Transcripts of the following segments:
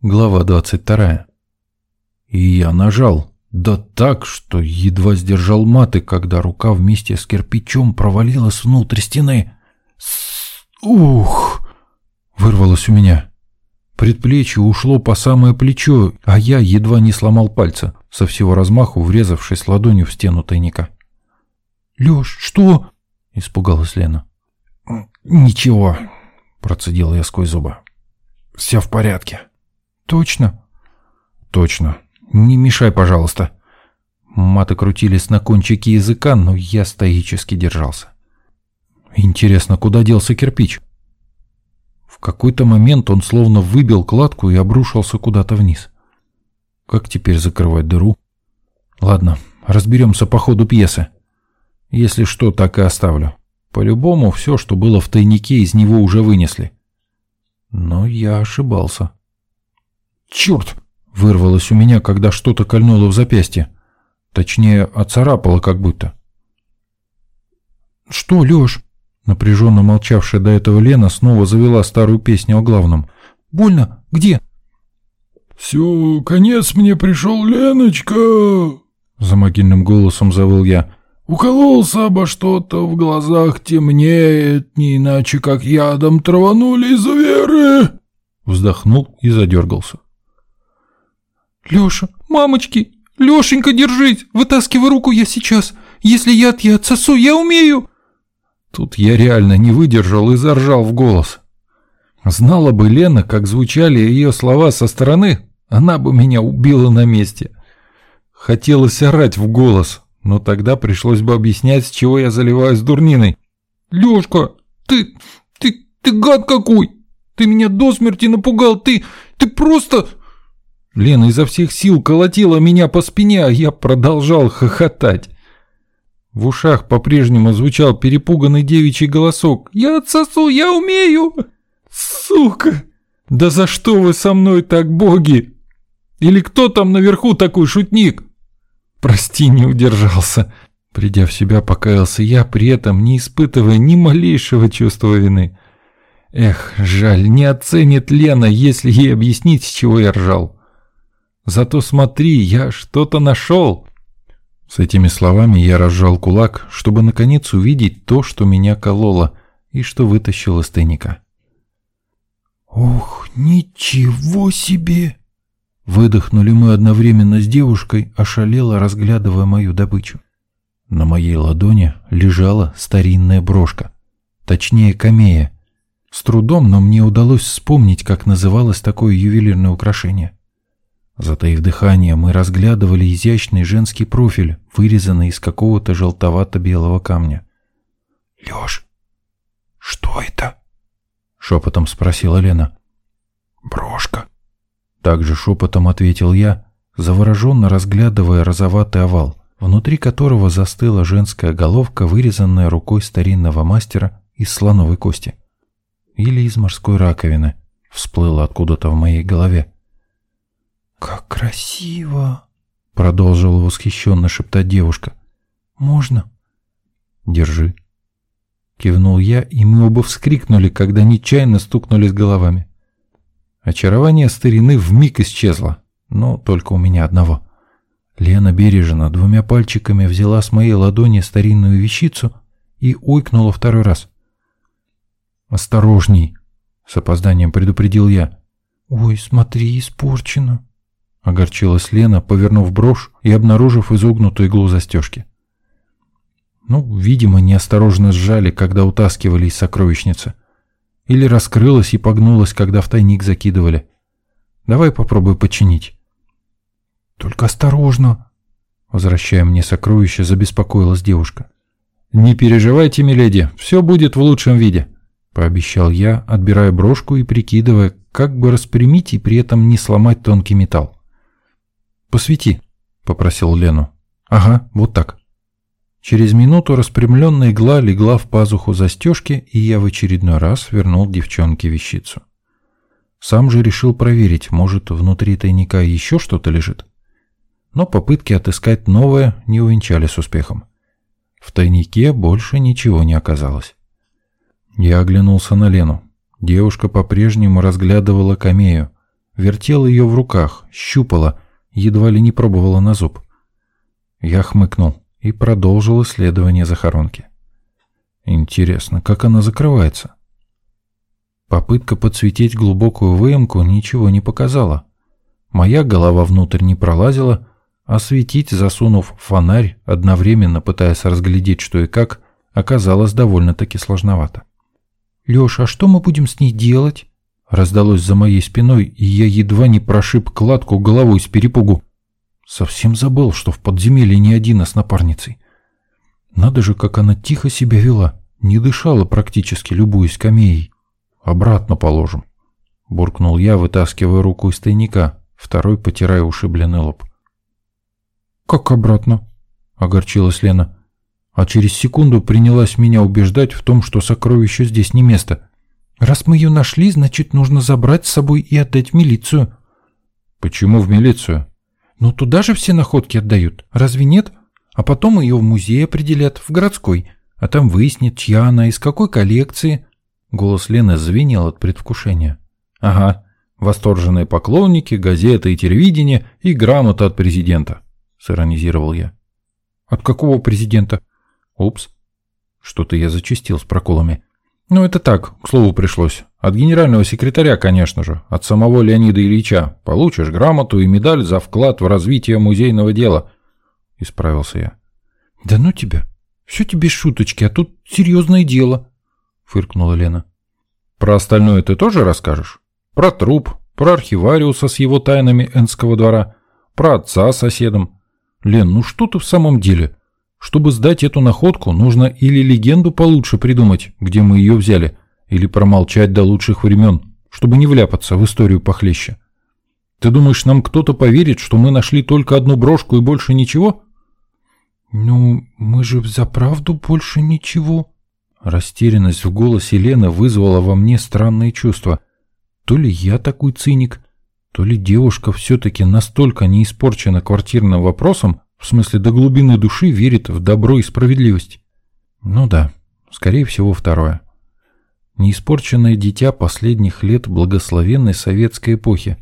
Глава 22. И я нажал. Да так, что едва сдержал маты, когда рука вместе с кирпичом провалилась внутрь стены. С Ух! Вырвалось у меня. Предплечье ушло по самое плечо, а я едва не сломал пальца, со всего размаху врезавшись ладонью в стену тайника. «Лёш, что?» — испугалась Лена. «Ничего», — процедил я сквозь зубы. «Все в порядке». «Точно?» «Точно. Не мешай, пожалуйста». Маты крутились на кончике языка, но я стоически держался. Интересно, куда делся кирпич? В какой-то момент он словно выбил кладку и обрушился куда-то вниз. Как теперь закрывать дыру? Ладно, разберемся по ходу пьесы. Если что, так и оставлю. По-любому, все, что было в тайнике, из него уже вынесли. Но я ошибался. «Черт!» — вырвалось у меня, когда что-то кольнуло в запястье. Точнее, оцарапало как будто. «Что, Леш?» Напряженно молчавшая до этого Лена снова завела старую песню о главном. «Больно? Где?» «Все, конец мне пришел, Леночка!» За могильным голосом завыл я. Укололся обо что-то, в глазах темнеет, не иначе как ядом траванули из веры. Вздохнул и задергался. Леша, мамочки, Лешенька, держись, вытаскивай руку я сейчас. Если яд я отсосу, я умею. Тут я реально не выдержал и заржал в голос. Знала бы Лена, как звучали ее слова со стороны, она бы меня убила на месте. Хотелось орать в голос, но тогда пришлось бы объяснять, с чего я заливаюсь дурниной. «Лёшка, ты... ты... ты гад какой! Ты меня до смерти напугал, ты... ты просто...» Лена изо всех сил колотила меня по спине, а я продолжал хохотать. В ушах по-прежнему звучал перепуганный девичий голосок. «Я отсосу, я умею!» «Сука! Да за что вы со мной так, боги? Или кто там наверху такой шутник?» Прости, не удержался. Придя в себя, покаялся я, при этом не испытывая ни малейшего чувства вины. Эх, жаль, не оценит Лена, если ей объяснить, с чего я ржал. Зато смотри, я что-то нашел. С этими словами я разжал кулак, чтобы наконец увидеть то, что меня кололо, и что вытащил из тайника. «Ух, ничего себе!» Выдохнули мы одновременно с девушкой, ошалело разглядывая мою добычу. На моей ладони лежала старинная брошка, точнее камея. С трудом, но мне удалось вспомнить, как называлось такое ювелирное украшение. Затаив дыхание, мы разглядывали изящный женский профиль, вырезанный из какого-то желтовато-белого камня. «Лёш, что это?» — шепотом спросила Лена. «Брошка», также шепотом ответил я, завороженно разглядывая розоватый овал, внутри которого застыла женская головка, вырезанная рукой старинного мастера из слоновой кости. Или из морской раковины, всплыла откуда-то в моей голове. «Как красиво!» — продолжила восхищенно шептать девушка. «Можно?» «Держи». Кивнул я, и мы оба вскрикнули, когда нечаянно стукнулись головами. Очарование старины вмиг исчезло, но только у меня одного. Лена бережно двумя пальчиками взяла с моей ладони старинную вещицу и ойкнула второй раз. «Осторожней!» — с опозданием предупредил я. «Ой, смотри, испорчено!» — огорчилась Лена, повернув брошь и обнаружив изогнутую иглу застежки. Ну, видимо, неосторожно сжали, когда утаскивали из сокровищницы. Или раскрылась и погнулась, когда в тайник закидывали. Давай попробую починить. Только осторожно. Возвращая мне сокровище, забеспокоилась девушка. Не переживайте, миледи, все будет в лучшем виде. Пообещал я, отбирая брошку и прикидывая, как бы распрямить и при этом не сломать тонкий металл. «Посвети», — попросил Лену. «Ага, вот так». Через минуту распрямленная игла легла в пазуху застежки, и я в очередной раз вернул девчонке вещицу. Сам же решил проверить, может, внутри тайника еще что-то лежит. Но попытки отыскать новое не увенчались успехом. В тайнике больше ничего не оказалось. Я оглянулся на Лену. Девушка по-прежнему разглядывала камею. вертела ее в руках, щупала, едва ли не пробовала на зуб. Я хмыкнул и продолжил исследование захоронки. Интересно, как она закрывается? Попытка подсветить глубокую выемку ничего не показала. Моя голова внутрь не пролазила, а светить, засунув фонарь, одновременно пытаясь разглядеть что и как, оказалось довольно-таки сложновато. «Леша, а что мы будем с ней делать?» Раздалось за моей спиной, и я едва не прошиб кладку головой с перепугу. Совсем забыл, что в подземелье не один, а с напарницей. Надо же, как она тихо себя вела, не дышала практически, любуясь камеей. «Обратно положим», — буркнул я, вытаскивая руку из тайника, второй потирая ушибленный лоб. «Как обратно?» — огорчилась Лена. А через секунду принялась меня убеждать в том, что сокровище здесь не место. «Раз мы ее нашли, значит, нужно забрать с собой и отдать в милицию». «Почему в милицию?» «Ну, туда же все находки отдают. Разве нет? А потом ее в музей определят, в городской. А там выяснят, чья она, из какой коллекции». Голос Лены звенел от предвкушения. «Ага, восторженные поклонники, газеты и телевидение и грамота от президента». — сиронизировал я. «От какого президента?» «Упс. Что-то я зачастил с проколами». «Ну, это так, к слову пришлось. От генерального секретаря, конечно же. От самого Леонида Ильича. Получишь грамоту и медаль за вклад в развитие музейного дела». Исправился я. «Да ну тебя. Все тебе шуточки, а тут серьезное дело», — фыркнула Лена. «Про остальное ты тоже расскажешь? Про труп, про архивариуса с его тайнами Энского двора, про отца соседом, Лен, ну что ты в самом деле? Чтобы сдать эту находку, нужно или легенду получше придумать, где мы ее взяли, или промолчать до лучших времен, чтобы не вляпаться в историю похлеще. Ты думаешь, нам кто-то поверит, что мы нашли только одну брошку и больше ничего? Ну, мы же за правду больше ничего. Растерянность в голосе Лены вызвала во мне странные чувства. То ли я такой циник, то ли девушка все-таки настолько не испорчена квартирным вопросом, в смысле до глубины души верит в добро и справедливость. Ну да, скорее всего второе. Неиспорченное дитя последних лет благословенной советской эпохи,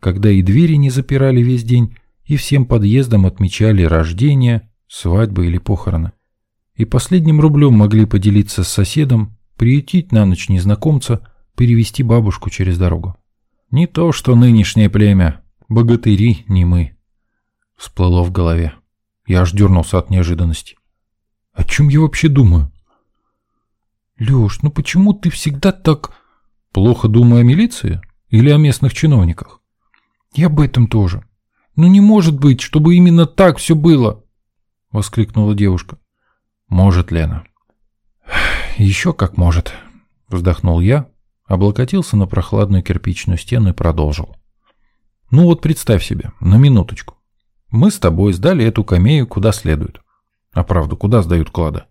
когда и двери не запирали весь день, и всем подъездам отмечали рождение, свадьбы или похороны. И последним рублем могли поделиться с соседом, приютить на ночь незнакомца, перевести бабушку через дорогу. Не то, что нынешнее племя. Богатыри не мы. Всплыло в голове. Я аж дернулся от неожиданности. О чем я вообще думаю? Леш, ну почему ты всегда так... Плохо думаю о милиции? Или о местных чиновниках? И об этом тоже. Ну не может быть, чтобы именно так все было. Воскликнула девушка. Может, Лена. Еще как может. Вздохнул я, облокотился на прохладную кирпичную стену и продолжил. Ну вот представь себе, на минуточку. Мы с тобой сдали эту камею куда следует. А правда, куда сдают клады?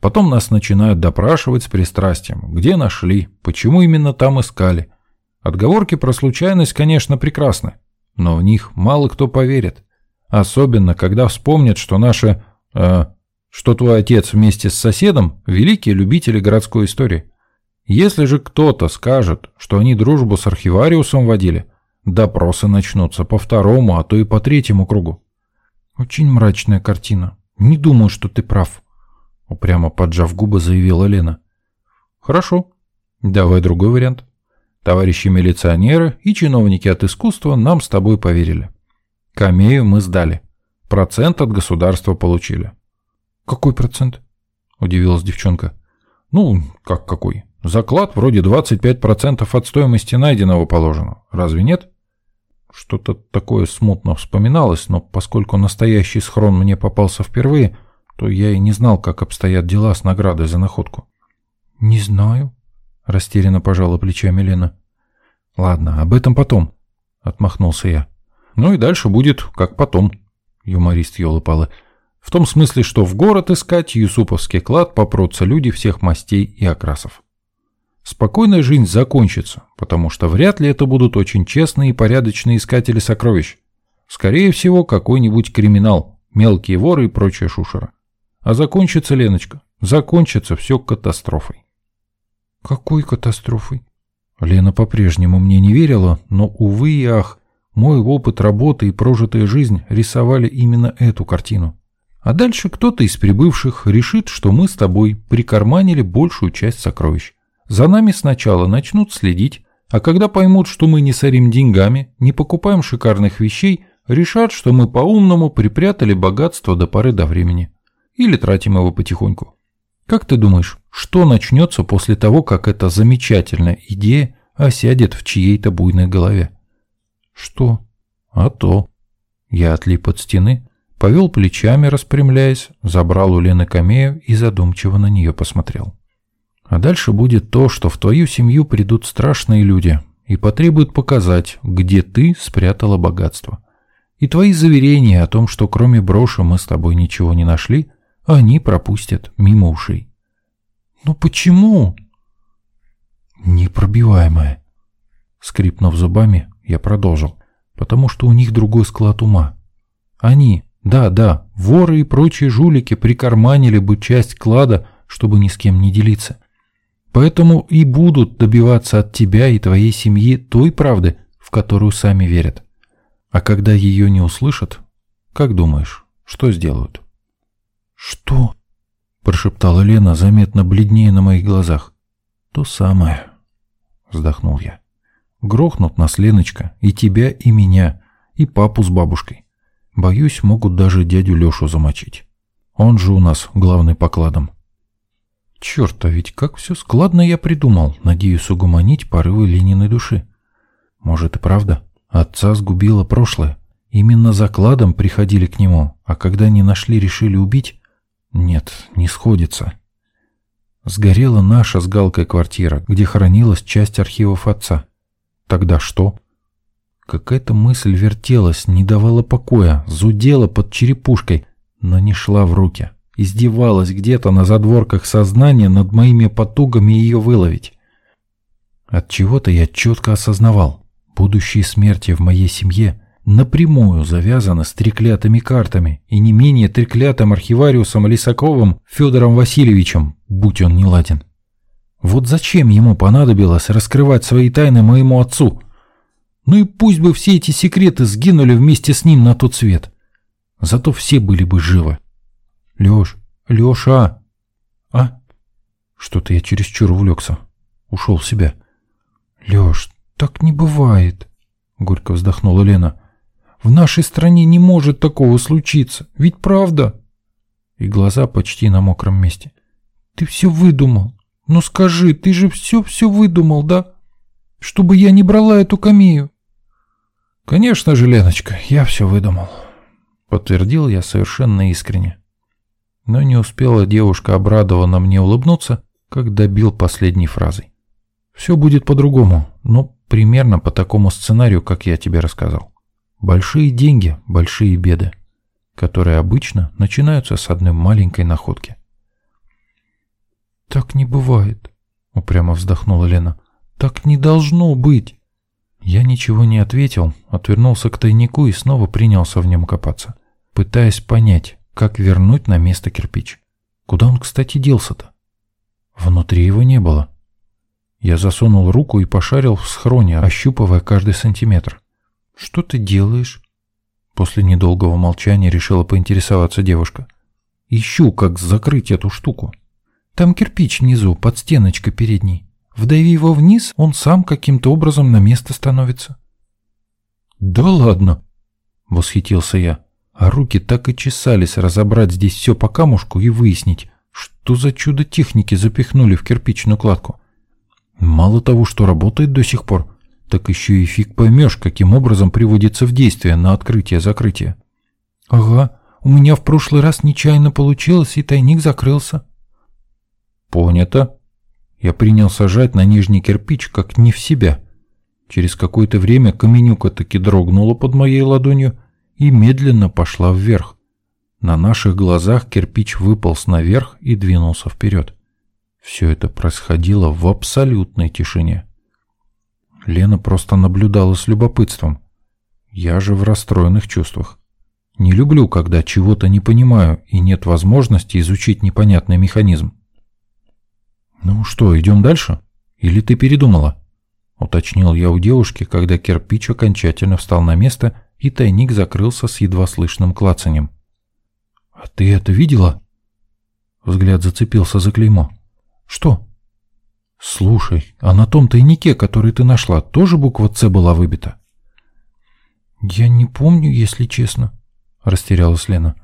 Потом нас начинают допрашивать с пристрастием. Где нашли? Почему именно там искали? Отговорки про случайность, конечно, прекрасны, но в них мало кто поверит. Особенно, когда вспомнят, что наши... Э, что твой отец вместе с соседом – великие любители городской истории. Если же кто-то скажет, что они дружбу с архивариусом водили, допросы начнутся по второму, а то и по третьему кругу. Очень мрачная картина. Не думаю, что ты прав. Упрямо поджав губы, заявила Лена. Хорошо. Давай другой вариант. Товарищи милиционеры и чиновники от искусства нам с тобой поверили. Камею мы сдали. Процент от государства получили. Какой процент? Удивилась девчонка. Ну, как какой? Заклад вроде 25% от стоимости найденного положено. Разве нет? Что-то такое смутно вспоминалось, но поскольку настоящий схрон мне попался впервые, то я и не знал, как обстоят дела с наградой за находку. «Не знаю», — растерянно пожала плечами Лена. «Ладно, об этом потом», — отмахнулся я. «Ну и дальше будет как потом», — юморист елы-палы. «В том смысле, что в город искать юсуповский клад попрутся люди всех мастей и окрасов». Спокойная жизнь закончится, потому что вряд ли это будут очень честные и порядочные искатели сокровищ. Скорее всего, какой-нибудь криминал, мелкие воры и прочая шушера. А закончится, Леночка, закончится все катастрофой. Какой катастрофой? Лена по-прежнему мне не верила, но, увы и ах, мой опыт работы и прожитая жизнь рисовали именно эту картину. А дальше кто-то из прибывших решит, что мы с тобой прикарманили большую часть сокровищ. За нами сначала начнут следить, а когда поймут, что мы не сорим деньгами, не покупаем шикарных вещей, решат, что мы по-умному припрятали богатство до поры до времени. Или тратим его потихоньку. Как ты думаешь, что начнется после того, как эта замечательная идея осядет в чьей-то буйной голове? Что? А то. Я отлип от стены, повел плечами, распрямляясь, забрал у Лены камею и задумчиво на нее посмотрел. А дальше будет то, что в твою семью придут страшные люди и потребуют показать, где ты спрятала богатство. И твои заверения о том, что кроме броши мы с тобой ничего не нашли – они пропустят мимо ушей. Но почему? Непробиваемая. Скрипнув зубами, я продолжил. Потому что у них другой склад ума. Они, да, да, воры и прочие жулики прикарманили бы часть клада, чтобы ни с кем не делиться. Поэтому и будут добиваться от тебя и твоей семьи той правды, в которую сами верят. А когда ее не услышат, как думаешь, что сделают? «Что?» – прошептала Лена, заметно бледнее на моих глазах. «То самое», – вздохнул я. «Грохнут нас, Леночка, и тебя, и меня, и папу с бабушкой. Боюсь, могут даже дядю Лешу замочить. Он же у нас главный покладом». Черт, а ведь как все складно я придумал, надеюсь угомонить порывы Лениной души. Может и правда, отца сгубило прошлое. Именно закладом приходили к нему, а когда не нашли, решили убить. Нет, не сходится. Сгорела наша с Галкой квартира, где хранилась часть архивов отца. Тогда что? Какая-то мысль вертелась, не давала покоя, зудела под черепушкой, но не шла в руки. Издевалась где-то на задворках сознания над моими потугами ее выловить. От чего-то я четко осознавал, будущие смерти в моей семье напрямую завязано с треклятыми картами и не менее треклятым архивариусом Лисаковым Федором Васильевичем, будь он не ладен. Вот зачем ему понадобилось раскрывать свои тайны моему отцу? Ну и пусть бы все эти секреты сгинули вместе с ним на тот свет. Зато все были бы живы. Леш, Леша, а? Что-то я чересчур увлекся. Ушел в себя. Леш, так не бывает, горько вздохнула Лена. В нашей стране не может такого случиться. Ведь правда?» И глаза почти на мокром месте. «Ты все выдумал. Ну скажи, ты же все-все выдумал, да? Чтобы я не брала эту камею». «Конечно же, Леночка, я все выдумал», — подтвердил я совершенно искренне. Но не успела девушка обрадованно мне улыбнуться, как добил последней фразой. «Все будет по-другому, но примерно по такому сценарию, как я тебе рассказал». Большие деньги, большие беды, которые обычно начинаются с одной маленькой находки. «Так не бывает», — упрямо вздохнула Лена. «Так не должно быть». Я ничего не ответил, отвернулся к тайнику и снова принялся в нем копаться, пытаясь понять, как вернуть на место кирпич. Куда он, кстати, делся-то? Внутри его не было. Я засунул руку и пошарил в схроне, ощупывая каждый сантиметр. «Что ты делаешь?» После недолгого молчания решила поинтересоваться девушка. «Ищу, как закрыть эту штуку. Там кирпич внизу, под стеночкой передней. Вдави его вниз, он сам каким-то образом на место становится». «Да ладно!» — восхитился я. А руки так и чесались разобрать здесь все по камушку и выяснить, что за чудо техники запихнули в кирпичную кладку. Мало того, что работает до сих пор, так еще и фиг поймешь, каким образом приводится в действие на открытие-закрытие. Ага, у меня в прошлый раз нечаянно получилось, и тайник закрылся. Понято. Я принял сажать на нижний кирпич, как не в себя. Через какое-то время каменюка таки дрогнула под моей ладонью и медленно пошла вверх. На наших глазах кирпич выполз наверх и двинулся вперед. Все это происходило в абсолютной тишине. Лена просто наблюдала с любопытством. Я же в расстроенных чувствах. Не люблю, когда чего-то не понимаю и нет возможности изучить непонятный механизм. «Ну что, идем дальше? Или ты передумала?» уточнил я у девушки, когда кирпич окончательно встал на место и тайник закрылся с едва слышным клацанем. «А ты это видела?» Взгляд зацепился за клеймо. «Что?» «Слушай, а на том тайнике, который ты нашла, тоже буква «Ц» была выбита?» «Я не помню, если честно», — растерялась Лена.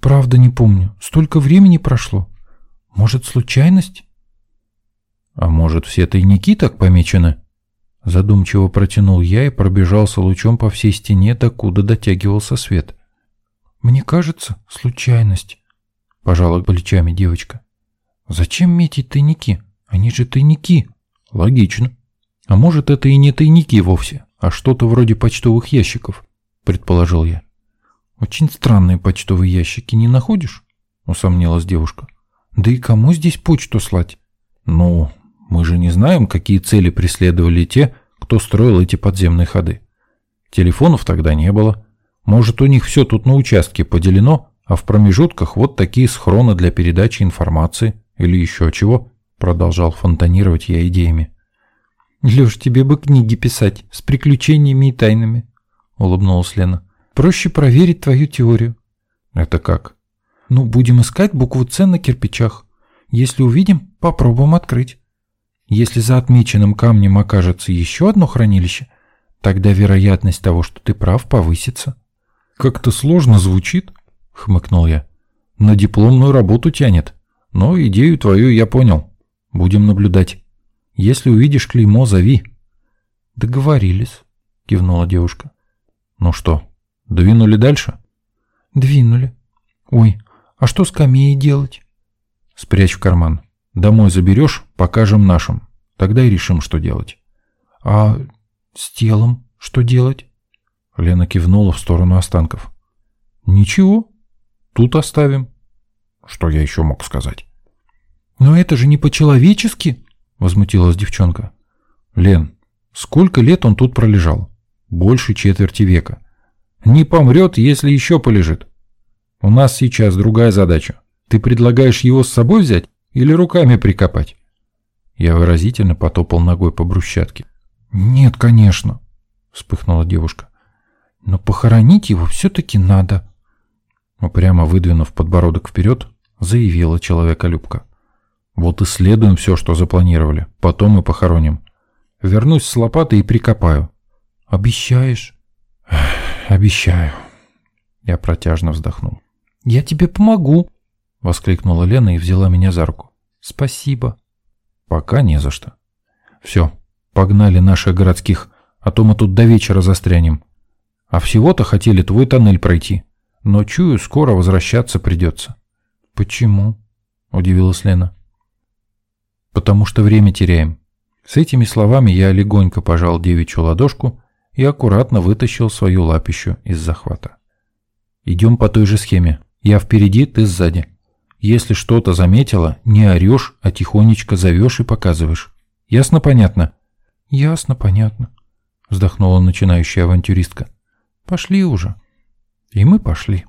«Правда не помню. Столько времени прошло. Может, случайность?» «А может, все тайники так помечены?» Задумчиво протянул я и пробежался лучом по всей стене, докуда дотягивался свет. «Мне кажется, случайность», — пожала плечами девочка. «Зачем метить тайники? Они же тайники». «Логично. А может, это и не тайники вовсе, а что-то вроде почтовых ящиков», — предположил я. «Очень странные почтовые ящики, не находишь?» — усомнилась девушка. «Да и кому здесь почту слать?» «Ну, мы же не знаем, какие цели преследовали те, кто строил эти подземные ходы. Телефонов тогда не было. Может, у них все тут на участке поделено, а в промежутках вот такие схроны для передачи информации или еще чего, продолжал фонтанировать я идеями. «Леш, тебе бы книги писать с приключениями и тайнами», — улыбнулась Лена. «Проще проверить твою теорию». «Это как?» «Ну, будем искать букву «Ц» на кирпичах. Если увидим, попробуем открыть». Если за отмеченным камнем окажется еще одно хранилище, тогда вероятность того, что ты прав, повысится. Как-то сложно звучит, хмыкнул я. На дипломную работу тянет. Но идею твою я понял. Будем наблюдать. Если увидишь клеймо, зови. Договорились, кивнула девушка. Ну что, двинули дальше? Двинули. Ой, а что с камеей делать? Спрячь в карман. Домой заберешь, покажем нашим. Тогда и решим, что делать. А с телом что делать? Лена кивнула в сторону останков. Ничего, тут оставим. Что я еще мог сказать? Но это же не по-человечески, возмутилась девчонка. Лен, сколько лет он тут пролежал? Больше четверти века. Не помрет, если еще полежит. У нас сейчас другая задача. Ты предлагаешь его с собой взять? Или руками прикопать?» Я выразительно потопал ногой по брусчатке. «Нет, конечно», — вспыхнула девушка. «Но похоронить его все-таки надо». Прямо выдвинув подбородок вперед, заявила человеколюбка. «Вот исследуем все, что запланировали, потом и похороним. Вернусь с лопатой и прикопаю». «Обещаешь?» «Обещаю». Я протяжно вздохнул. «Я тебе помогу», — воскликнула Лена и взяла меня за руку. «Спасибо». «Пока не за что. Все, погнали наших городских, а то мы тут до вечера застрянем. А всего-то хотели твой тоннель пройти, но, чую, скоро возвращаться придется». «Почему?» — удивилась Лена. «Потому что время теряем». С этими словами я легонько пожал девичью ладошку и аккуратно вытащил свою лапищу из захвата. «Идем по той же схеме. Я впереди, ты сзади. Если что-то заметила, не орешь, а тихонечко зовешь и показываешь. Ясно, понятно? Ясно, понятно, вздохнула начинающая авантюристка. Пошли уже. И мы пошли.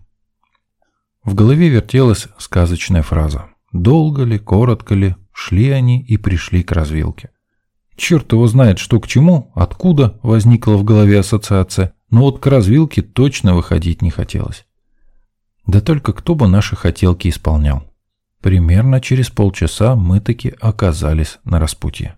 В голове вертелась сказочная фраза. Долго ли, коротко ли, шли они и пришли к развилке. Черт его знает, что к чему, откуда возникла в голове ассоциация, но вот к развилке точно выходить не хотелось. Да только кто бы наши хотелки исполнял. Примерно через полчаса мы таки оказались на распутье.